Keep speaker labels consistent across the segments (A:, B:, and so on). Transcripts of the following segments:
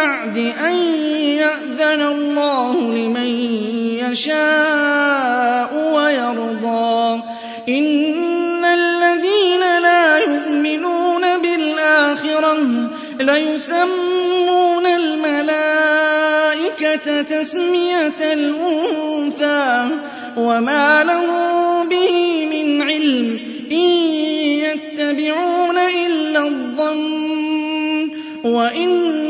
A: بَعْدِ أَن يَأْذَنَ اللَّهُ لِمَن يَشَاءُ وَيَرْضَىٰ إِنَّ الَّذِينَ لَا يُؤْمِنُونَ بِالْآخِرَةِ لَيُسَمُّونَ الْمَلَائِكَةَ تَسْمِيَةَ الْأُنثَىٰ وَمَا لَهُم بِهِ مِنْ عِلْمٍ إِن يَتَّبِعُونَ إِلَّا الظَّنَّ وَإِنَّ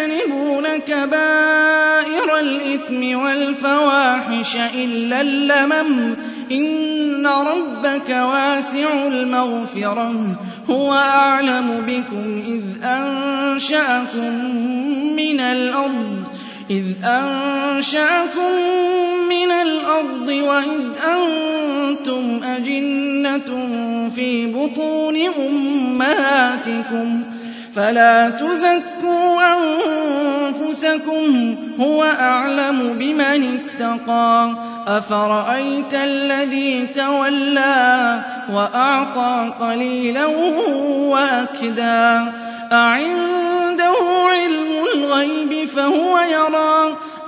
A: يَجْتَنِبُونَ كَبَائِرَ الْإِثْمِ وَالْفَوَاحِشَ إِلَّا اللَّمَمَ ۚ إِنَّ رَبَّكَ وَاسِعُ الْمَغْفِرَةِ ۚ هُوَ أَعْلَمُ بِكُمْ إِذْ أَنشَأَكُم مِّنَ الْأَرْضِ وَإِذْ أَنتُمْ أَجِنَّةٌ في بطون أمهاتكم فلا تزكوا أنفسكم هو أعلم بمن اتقى أفرأيت الذي تولى وأعطى قليلا وأكدا أعنده علم الغيب فهو يرى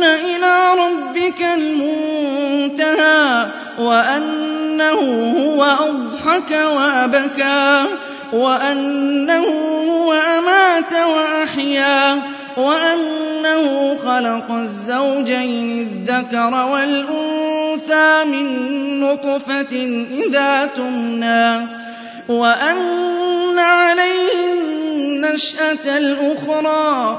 A: وَأَنَّ إِلَىٰ رَبِّكَ الْمُنتَهَىٰ وَأَنَّهُ هُوَ أَضْحَكَ وَأَبْكَىٰ وَأَنَّهُ هُوَ أَمَاتَ وَأَحْيَا وَأَنَّهُ خَلَقَ الزَّوْجَيْنِ الذَّكَرَ وَالْأُنثَىٰ مِن نُّطْفَةٍ إِذَا تُمْنَىٰ وَأَنَّ عَلَيْهِ النَّشْأَةَ الْأُخْرَىٰ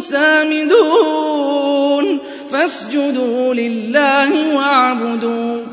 A: سامدون فاسجدوا لله واعبدون